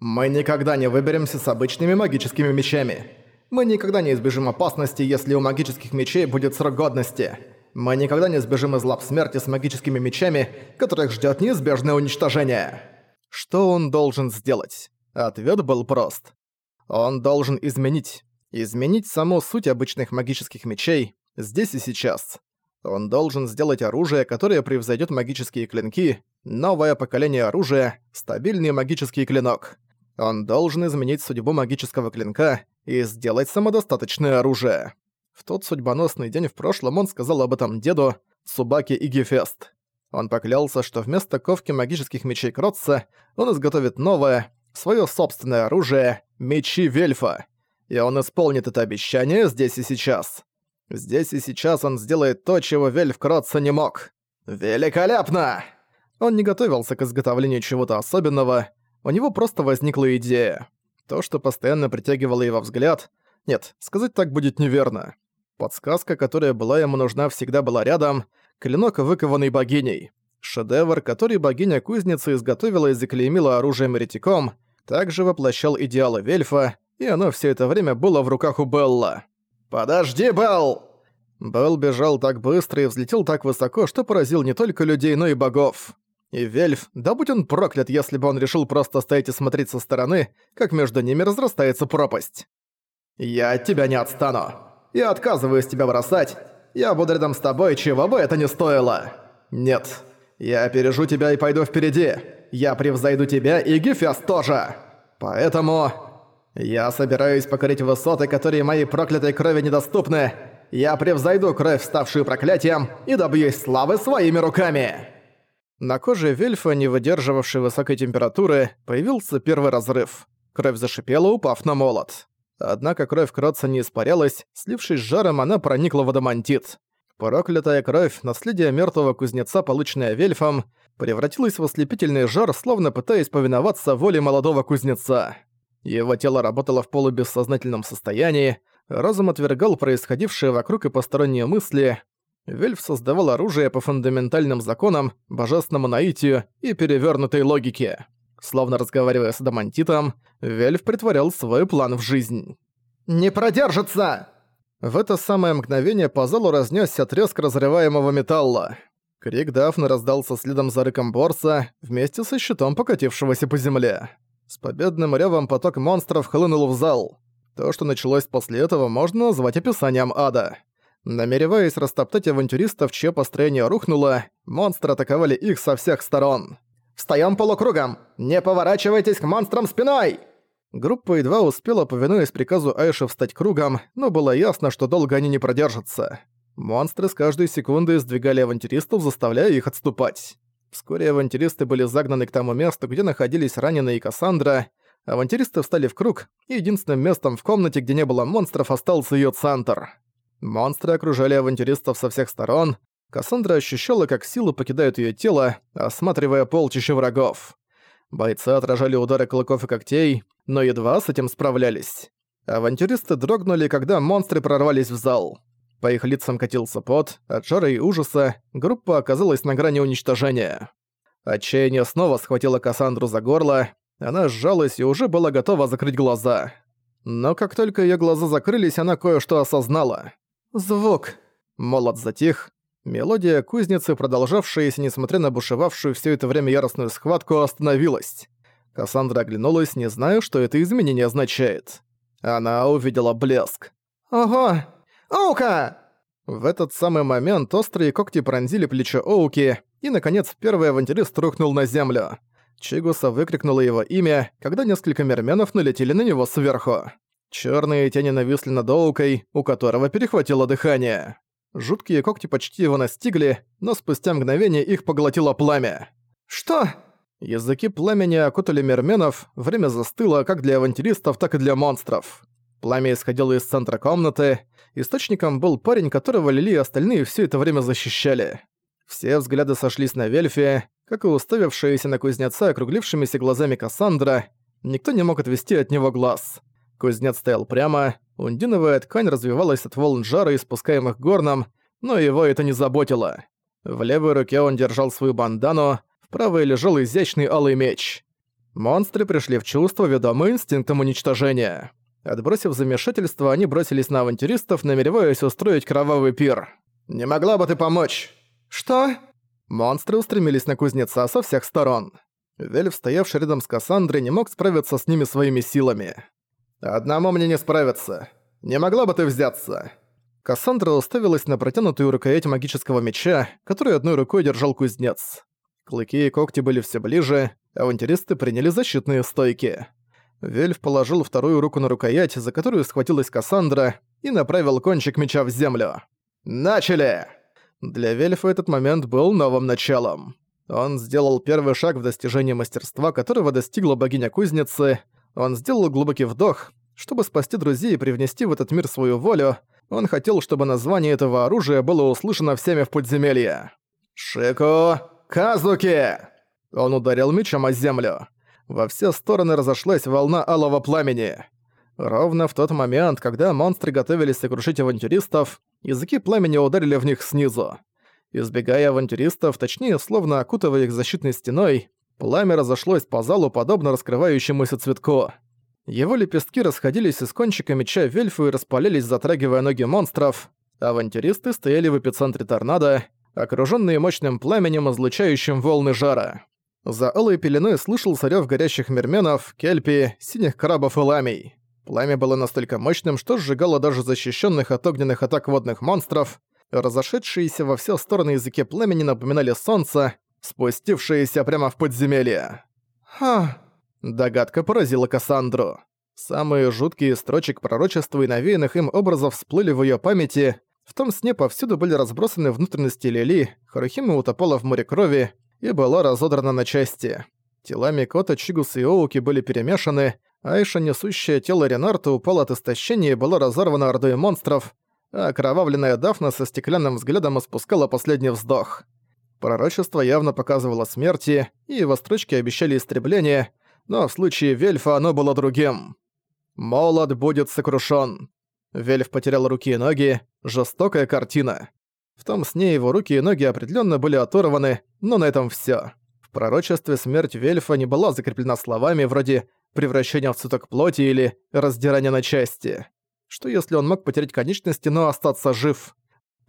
Мы никогда не выберемся с обычными магическими мечами. Мы никогда не избежим опасности, если у магических мечей будет срок годности. Мы никогда не сбежим из лап смерти с магическими мечами, которых ждет неизбежное уничтожение. Что он должен сделать? Ответ был прост. Он должен изменить. Изменить саму суть обычных магических мечей здесь и сейчас. Он должен сделать оружие, которое превзойдет магические клинки, новое поколение оружия, стабильный магический клинок. Он должен изменить судьбу магического клинка и сделать самодостаточное оружие. В тот судьбоносный день в прошлом он сказал об этом деду, Цубаке и Гефест. Он поклялся, что вместо ковки магических мечей Кротца он изготовит новое, свое собственное оружие — мечи Вельфа. И он исполнит это обещание здесь и сейчас. Здесь и сейчас он сделает то, чего Вельф Кротца не мог. Великолепно! Он не готовился к изготовлению чего-то особенного, у него просто возникла идея. То, что постоянно притягивало его взгляд... Нет, сказать так будет неверно. Подсказка, которая была ему нужна, всегда была рядом. Клинок, выкованный богиней. Шедевр, который богиня-кузница изготовила и заклеймила оружием ретиком, также воплощал идеалы Вельфа, и оно все это время было в руках у Белла. «Подожди, Белл!» Белл бежал так быстро и взлетел так высоко, что поразил не только людей, но и богов. И Вельф, да будь он проклят, если бы он решил просто стоять и смотреть со стороны, как между ними разрастается пропасть. «Я от тебя не отстану. Я отказываюсь тебя бросать. Я буду рядом с тобой, чего бы это ни стоило. Нет, я опережу тебя и пойду впереди. Я превзойду тебя и Гефес тоже. Поэтому я собираюсь покорить высоты, которые моей проклятой крови недоступны. Я превзойду кровь, ставшую проклятием, и добьюсь славы своими руками!» На коже Вельфа, не выдерживавшей высокой температуры, появился первый разрыв. Кровь зашипела, упав на молот. Однако кровь Кротца не испарялась, слившись с жаром, она проникла в адамантит. Проклятая кровь, наследие мертвого кузнеца, полученное Вельфом, превратилась в ослепительный жар, словно пытаясь повиноваться воле молодого кузнеца. Его тело работало в полубессознательном состоянии, разум отвергал происходившее вокруг и посторонние мысли. Вельф создавал оружие по фундаментальным законам, божественному наитию и перевернутой логике. Словно разговаривая с Адамантитом, Вельф притворял свой план в жизнь. «Не продержится!» В это самое мгновение по залу разнесся треск разрываемого металла. Крик Дафны раздался следом за рыком Борса, вместе со щитом покатившегося по земле. С победным ревом поток монстров хлынул в зал. То, что началось после этого, можно назвать описанием ада. Намереваясь растоптать авантюристов, чье построение рухнуло, монстры атаковали их со всех сторон. «Встаём полукругом! Не поворачивайтесь к монстрам спиной!» Группа едва успела, повинуясь приказу Айши, встать кругом, но было ясно, что долго они не продержатся. Монстры с каждой секунды сдвигали авантюристов, заставляя их отступать. Вскоре авантюристы были загнаны к тому месту, где находились раненые Кассандра. Авантюристы встали в круг, и единственным местом в комнате, где не было монстров, остался её центр. Монстры окружали авантюристов со всех сторон. Кассандра ощущала, как силы покидают её тело, осматривая полчища врагов. Бойцы отражали удары клыков и когтей, но едва с этим справлялись. Авантюристы дрогнули, когда монстры прорвались в зал. По их лицам катился пот, от жара и ужаса группа оказалась на грани уничтожения. Отчаяние снова схватило Кассандру за горло, она сжалась и уже была готова закрыть глаза. Но как только её глаза закрылись, она кое-что осознала. «Звук!» Молот затих, Мелодия кузницы, продолжавшаяся, несмотря на бушевавшую все это время яростную схватку, остановилась. Кассандра оглянулась, не зная, что это изменение означает. Она увидела блеск. «Ого! Оука!» В этот самый момент острые когти пронзили плечо Оуки, и, наконец, первый авантюрист рухнул на землю. Чигуса выкрикнула его имя, когда несколько мерменов налетели на него сверху. Черные тени нависли над Оукой, у которого перехватило дыхание. Жуткие когти почти его настигли, но спустя мгновение их поглотило пламя. «Что?» Языки пламени окутали мерменов, время застыло как для авантюристов, так и для монстров. Пламя исходило из центра комнаты, источником был парень, которого Лили и остальные все это время защищали. Все взгляды сошлись на Вельфе, как и уставившиеся на кузнеца округлившимися глазами Кассандра, никто не мог отвести от него глаз. Кузнец стоял прямо, ундиновая ткань развивалась от волн жара, испускаемых горном, но его это не заботило. В левой руке он держал свою бандану, в правой лежал изящный алый меч. Монстры пришли в чувство, ведомые инстинктом уничтожения. Отбросив замешательство, они бросились на авантюристов, намереваясь устроить кровавый пир. «Не могла бы ты помочь?» «Что?» Монстры устремились на кузнеца со всех сторон. Вельф, стоявший рядом с Кассандрой, не мог справиться с ними своими силами. «Одному мне не справиться. Не могла бы ты взяться?» Кассандра уставилась на протянутую рукоять магического меча, который одной рукой держал кузнец. Клыки и когти были все ближе, авантюристы приняли защитные стойки. Вельф положил вторую руку на рукоять, за которую схватилась Кассандра, и направил кончик меча в землю. «Начали!» Для Вельфа этот момент был новым началом. Он сделал первый шаг в достижении мастерства, которого достигла богиня-кузницы. Он сделал глубокий вдох. Чтобы спасти друзей и привнести в этот мир свою волю, он хотел, чтобы название этого оружия было услышано всеми в подземелье. «Шико! Казуки!» Он ударил мечом о землю. Во все стороны разошлась волна алого пламени. Ровно в тот момент, когда монстры готовились сокрушить авантюристов, языки пламени ударили в них снизу. Избегая авантюристов, точнее, словно окутывая их защитной стеной, пламя разошлось по залу, подобно раскрывающемуся цветку. Его лепестки расходились из кончика меча Вельфу и распалялись, затрагивая ноги монстров. Авантюристы стояли в эпицентре торнадо, окружённые мощным пламенем, излучающим волны жара. За алой пеленой слышался рёв горящих мерменов, кельпи, синих крабов и ламий. Пламя было настолько мощным, что сжигало даже защищенных от огненных атак водных монстров. Разошедшиеся во все стороны языки пламени напоминали солнце, спустившееся прямо в подземелье. «Ха!» Догадка поразила Кассандру. Самые жуткие строчек пророчества и навеянных им образов всплыли в её памяти. В том сне повсюду были разбросаны внутренности Лили, Харухима утопала в море крови, и была разодрана на части. Тела Микота, Чигуса и Оуки были перемешаны, Айша, несущее тело Ренарта, упала от истощения и была разорвана ордой монстров, а окровавленная Дафна со стеклянным взглядом испускала последний вздох. Пророчество явно показывало смерти, и его строчки обещали истребление, но в случае Вельфа оно было другим. «Молот будет сокрушен. Вельф потерял руки и ноги. Жестокая картина. В том сне его руки и ноги определенно были оторваны, но на этом все. В пророчестве смерть Вельфа не была закреплена словами вроде «превращение в цветок плоти» или «раздирание на части». Что если он мог потерять конечности, но остаться жив?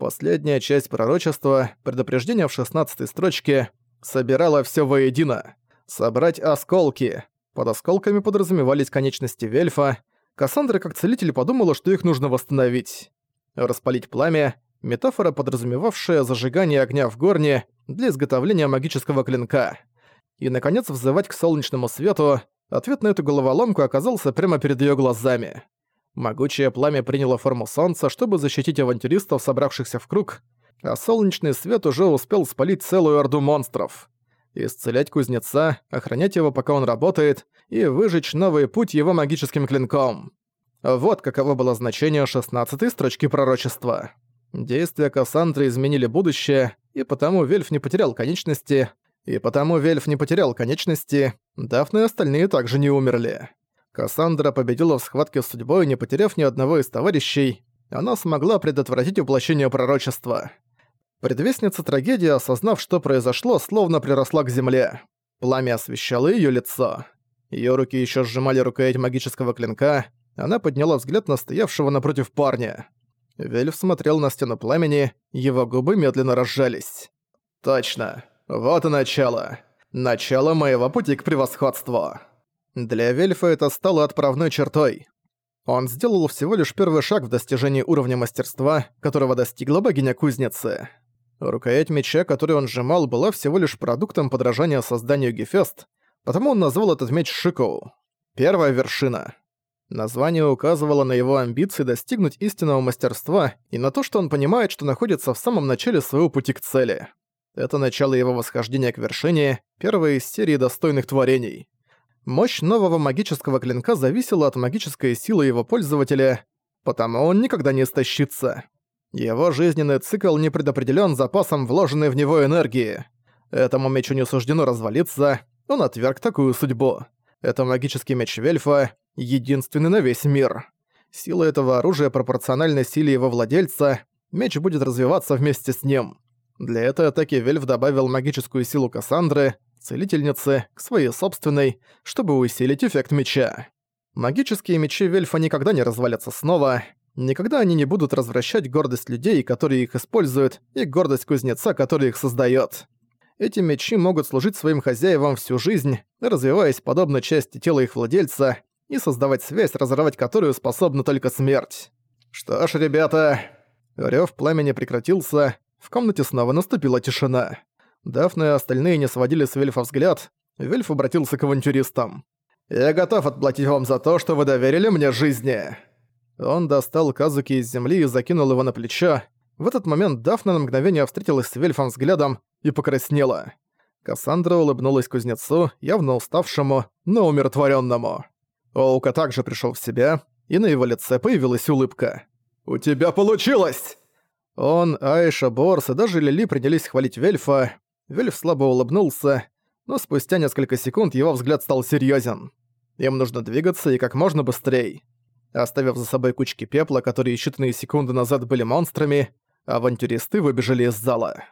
Последняя часть пророчества, предупреждение в шестнадцатой строчке, собирала все воедино. Собрать осколки. Под осколками подразумевались конечности Вельфа. Кассандра как целитель подумала, что их нужно восстановить. Распалить пламя, метафора, подразумевавшая зажигание огня в горне для изготовления магического клинка. И, наконец, взывать к солнечному свету, ответ на эту головоломку оказался прямо перед её глазами. Могучее пламя приняло форму солнца, чтобы защитить авантюристов, собравшихся в круг, а солнечный свет уже успел спалить целую орду монстров. Исцелять кузнеца, охранять его, пока он работает, и выжечь новый путь его магическим клинком. Вот каково было значение шестнадцатой строчки пророчества. Действия Кассандры изменили будущее, и потому Вельф не потерял конечности, и потому Вельф не потерял конечности, Дафна и остальные также не умерли. Кассандра победила в схватке с судьбой, не потеряв ни одного из товарищей, она смогла предотвратить воплощение пророчества. Предвестница трагедии, осознав, что произошло, словно приросла к земле. Пламя освещало её лицо. Её руки ещё сжимали рукоять магического клинка, она подняла взгляд на стоявшего напротив парня. Вельф смотрел на стену пламени, его губы медленно разжались. «Точно. Вот и начало. Начало моего пути к превосходству». Для Вельфа это стало отправной чертой. Он сделал всего лишь первый шаг в достижении уровня мастерства, которого достигла богиня-кузницы. Рукоять меча, который он сжимал, была всего лишь продуктом подражания созданию Гефест, потому он назвал этот меч Шикоу. Первая вершина. Название указывало на его амбиции достигнуть истинного мастерства и на то, что он понимает, что находится в самом начале своего пути к цели. Это начало его восхождения к вершине, первой из серии достойных творений. Мощь нового магического клинка зависела от магической силы его пользователя, потому он никогда не истощится. Его жизненный цикл не предопределён запасом вложенной в него энергии. Этому мечу не суждено развалиться, он отверг такую судьбу. Это магический меч Вельфа, единственный на весь мир. Сила этого оружия пропорциональна силе его владельца, меч будет развиваться вместе с ним. Для этой атаки Вельф добавил магическую силу Кассандры, целительницы, к своей собственной, чтобы усилить эффект меча. Магические мечи Вельфа никогда не развалятся снова, никогда они не будут развращать гордость людей, которые их используют, и гордость кузнеца, который их создает. Эти мечи могут служить своим хозяевам всю жизнь, развиваясь подобно части тела их владельца, и создавать связь, разорвать которую способна только смерть. Что ж, ребята... Рёв пламени прекратился, в комнате снова наступила тишина. Дафна и остальные не сводили с Вельфа взгляд, Вельф обратился к авантюристам. «Я готов отплатить вам за то, что вы доверили мне жизни!» Он достал Казуки из земли и закинул его на плечо. В этот момент Дафна на мгновение встретилась с Вельфом взглядом и покраснела. Кассандра улыбнулась кузнецу, явно уставшему, но умиротворенному. Оука также пришел в себя, и на его лице появилась улыбка. «У тебя получилось!» Он, Айша, Борс и даже Лили принялись хвалить Вельфа. Вельф слабо улыбнулся, но спустя несколько секунд его взгляд стал серьезен. Им нужно двигаться и как можно быстрее. Оставив за собой кучки пепла, которые считанные секунды назад были монстрами, авантюристы выбежали из зала.